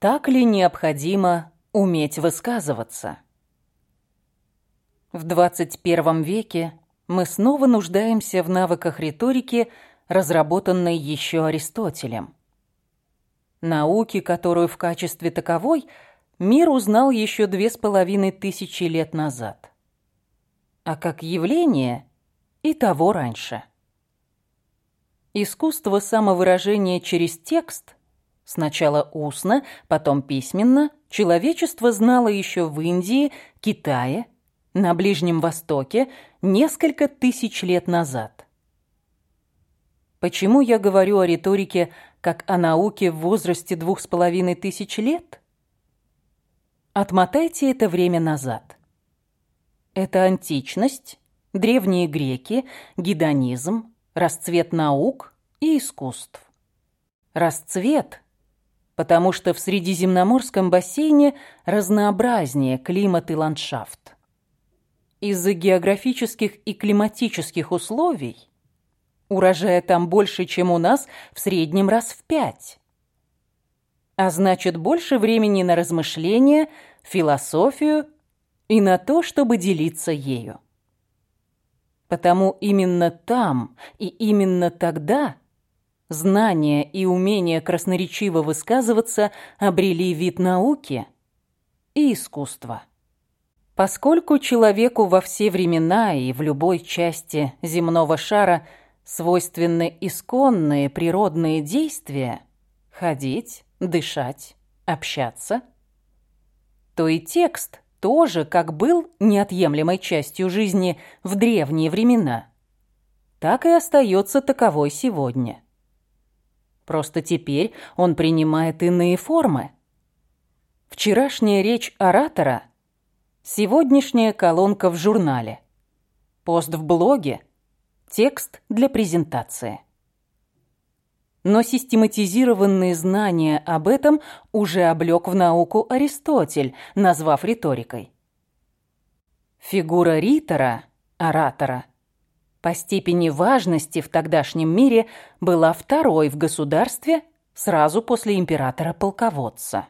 Так ли необходимо уметь высказываться? В 21 веке мы снова нуждаемся в навыках риторики, разработанной еще Аристотелем. Науки, которую в качестве таковой мир узнал еще две с половиной тысячи лет назад. А как явление и того раньше. Искусство самовыражения через текст, сначала устно, потом письменно, человечество знало еще в Индии, Китае, на Ближнем Востоке несколько тысяч лет назад. Почему я говорю о риторике как о науке в возрасте двух с половиной тысяч лет? Отмотайте это время назад. Это античность, древние греки, гедонизм, расцвет наук и искусств. Расцвет, потому что в Средиземноморском бассейне разнообразнее климат и ландшафт. Из-за географических и климатических условий урожая там больше, чем у нас, в среднем раз в пять. А значит, больше времени на размышления, философию и на то, чтобы делиться ею. Потому именно там и именно тогда знания и умение красноречиво высказываться обрели вид науки и искусства. Поскольку человеку во все времена и в любой части земного шара свойственны исконные природные действия – ходить, дышать, общаться, то и текст тоже как был неотъемлемой частью жизни в древние времена, так и остается таковой сегодня. Просто теперь он принимает иные формы. Вчерашняя речь оратора – Сегодняшняя колонка в журнале. Пост в блоге. Текст для презентации. Но систематизированные знания об этом уже облёк в науку Аристотель, назвав риторикой. Фигура ритора, оратора, по степени важности в тогдашнем мире была второй в государстве сразу после императора-полководца.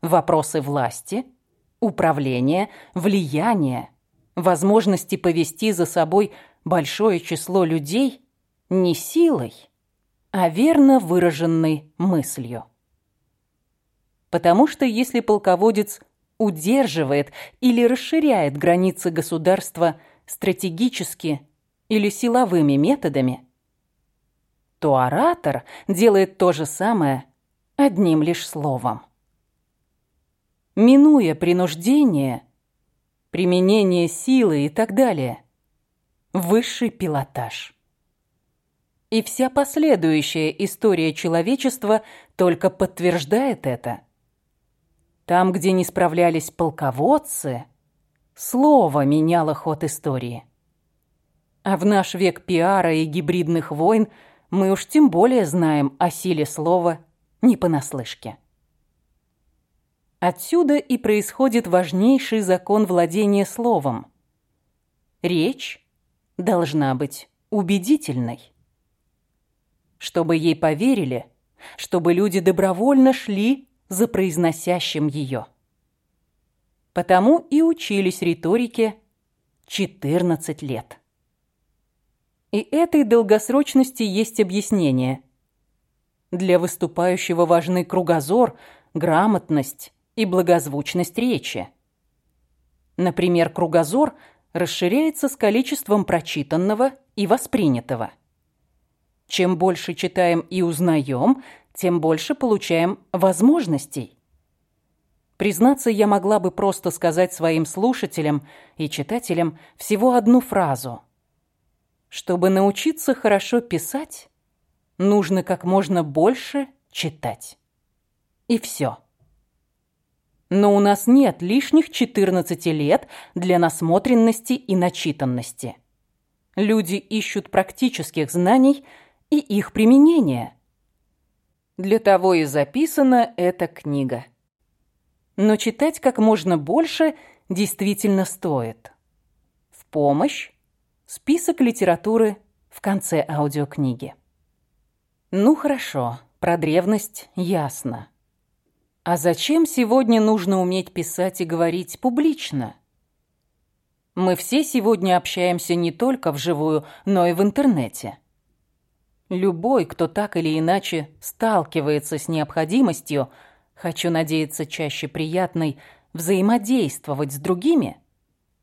Вопросы власти – управления, влияния, возможности повести за собой большое число людей не силой, а верно выраженной мыслью. Потому что если полководец удерживает или расширяет границы государства стратегически или силовыми методами, то оратор делает то же самое одним лишь словом минуя принуждение, применение силы и так далее. Высший пилотаж. И вся последующая история человечества только подтверждает это. Там, где не справлялись полководцы, слово меняло ход истории. А в наш век пиара и гибридных войн мы уж тем более знаем о силе слова не понаслышке. Отсюда и происходит важнейший закон владения словом. Речь должна быть убедительной. Чтобы ей поверили, чтобы люди добровольно шли за произносящим ее. Потому и учились риторике 14 лет. И этой долгосрочности есть объяснение. Для выступающего важны кругозор, грамотность, и благозвучность речи. Например, кругозор расширяется с количеством прочитанного и воспринятого. Чем больше читаем и узнаем, тем больше получаем возможностей. Признаться, я могла бы просто сказать своим слушателям и читателям всего одну фразу. Чтобы научиться хорошо писать, нужно как можно больше читать. И все. Но у нас нет лишних 14 лет для насмотренности и начитанности. Люди ищут практических знаний и их применения. Для того и записана эта книга. Но читать как можно больше действительно стоит. В помощь список литературы в конце аудиокниги. Ну хорошо, про древность ясно. А зачем сегодня нужно уметь писать и говорить публично? Мы все сегодня общаемся не только вживую, но и в интернете. Любой, кто так или иначе сталкивается с необходимостью, хочу надеяться, чаще приятной, взаимодействовать с другими,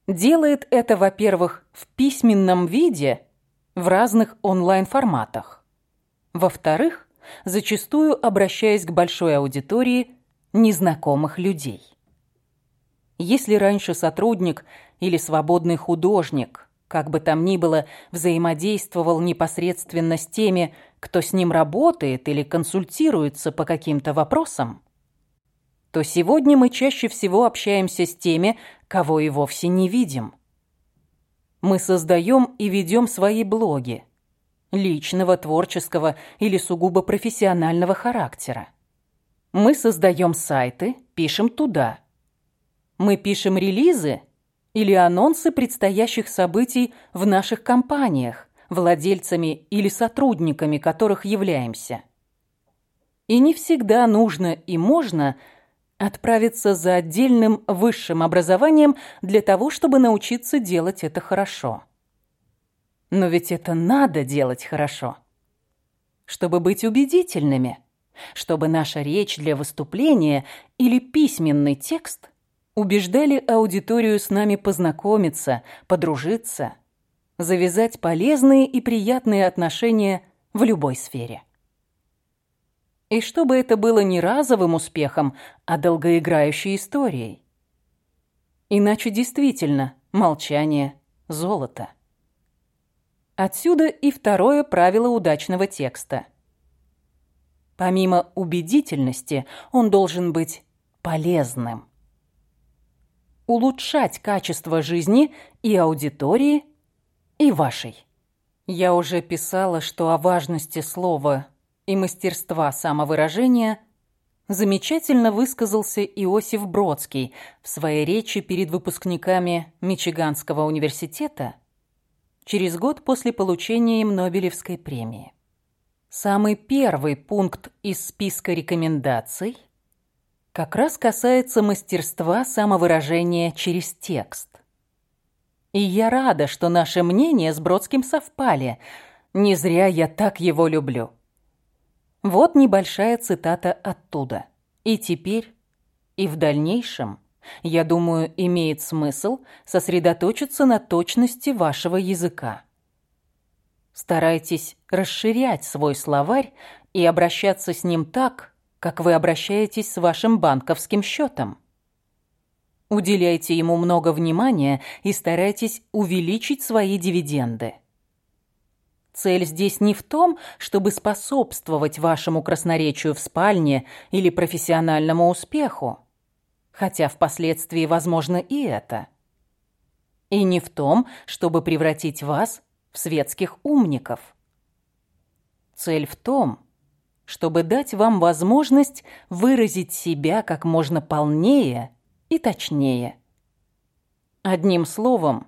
делает это, во-первых, в письменном виде в разных онлайн-форматах. Во-вторых, зачастую обращаясь к большой аудитории незнакомых людей. Если раньше сотрудник или свободный художник, как бы там ни было, взаимодействовал непосредственно с теми, кто с ним работает или консультируется по каким-то вопросам, то сегодня мы чаще всего общаемся с теми, кого и вовсе не видим. Мы создаем и ведем свои блоги личного, творческого или сугубо профессионального характера. Мы создаем сайты, пишем туда. Мы пишем релизы или анонсы предстоящих событий в наших компаниях, владельцами или сотрудниками которых являемся. И не всегда нужно и можно отправиться за отдельным высшим образованием для того, чтобы научиться делать это хорошо. Но ведь это надо делать хорошо. Чтобы быть убедительными – чтобы наша речь для выступления или письменный текст убеждали аудиторию с нами познакомиться, подружиться, завязать полезные и приятные отношения в любой сфере. И чтобы это было не разовым успехом, а долгоиграющей историей. Иначе действительно молчание – золото. Отсюда и второе правило удачного текста – Помимо убедительности, он должен быть полезным. Улучшать качество жизни и аудитории, и вашей. Я уже писала, что о важности слова и мастерства самовыражения замечательно высказался Иосиф Бродский в своей речи перед выпускниками Мичиганского университета через год после получения им Нобелевской премии. Самый первый пункт из списка рекомендаций как раз касается мастерства самовыражения через текст. И я рада, что наши мнения с Бродским совпали. Не зря я так его люблю. Вот небольшая цитата оттуда. И теперь, и в дальнейшем, я думаю, имеет смысл сосредоточиться на точности вашего языка. Старайтесь расширять свой словарь и обращаться с ним так, как вы обращаетесь с вашим банковским счетом. Уделяйте ему много внимания и старайтесь увеличить свои дивиденды. Цель здесь не в том, чтобы способствовать вашему красноречию в спальне или профессиональному успеху, хотя впоследствии возможно и это. И не в том, чтобы превратить вас в светских умников. Цель в том, чтобы дать вам возможность выразить себя как можно полнее и точнее. Одним словом,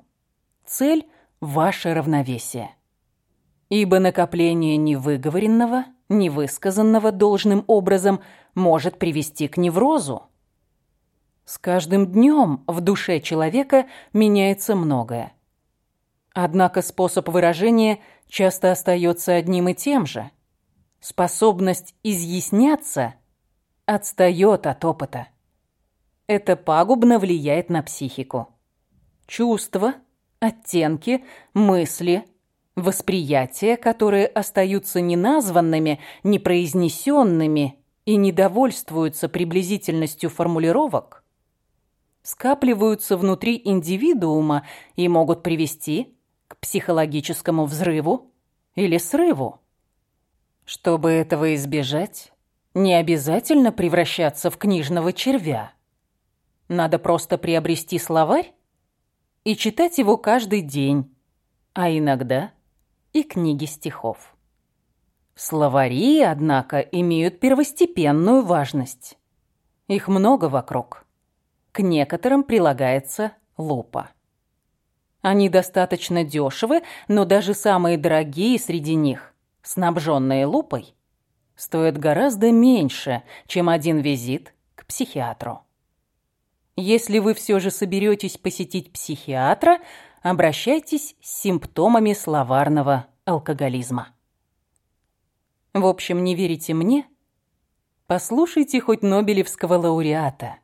цель – ваше равновесие. Ибо накопление невыговоренного, невысказанного должным образом может привести к неврозу. С каждым днем в душе человека меняется многое. Однако способ выражения часто остается одним и тем же. Способность изъясняться отстает от опыта. Это пагубно влияет на психику. Чувства, оттенки, мысли, восприятия, которые остаются неназванными, непроизнесенными и недовольствуются приблизительностью формулировок, скапливаются внутри индивидуума и могут привести к психологическому взрыву или срыву. Чтобы этого избежать, не обязательно превращаться в книжного червя. Надо просто приобрести словарь и читать его каждый день, а иногда и книги стихов. Словари, однако, имеют первостепенную важность. Их много вокруг. К некоторым прилагается лупа. Они достаточно дешевы, но даже самые дорогие среди них, снабженные лупой, стоят гораздо меньше, чем один визит к психиатру. Если вы все же соберетесь посетить психиатра, обращайтесь с симптомами словарного алкоголизма. В общем, не верите мне? Послушайте хоть Нобелевского лауреата.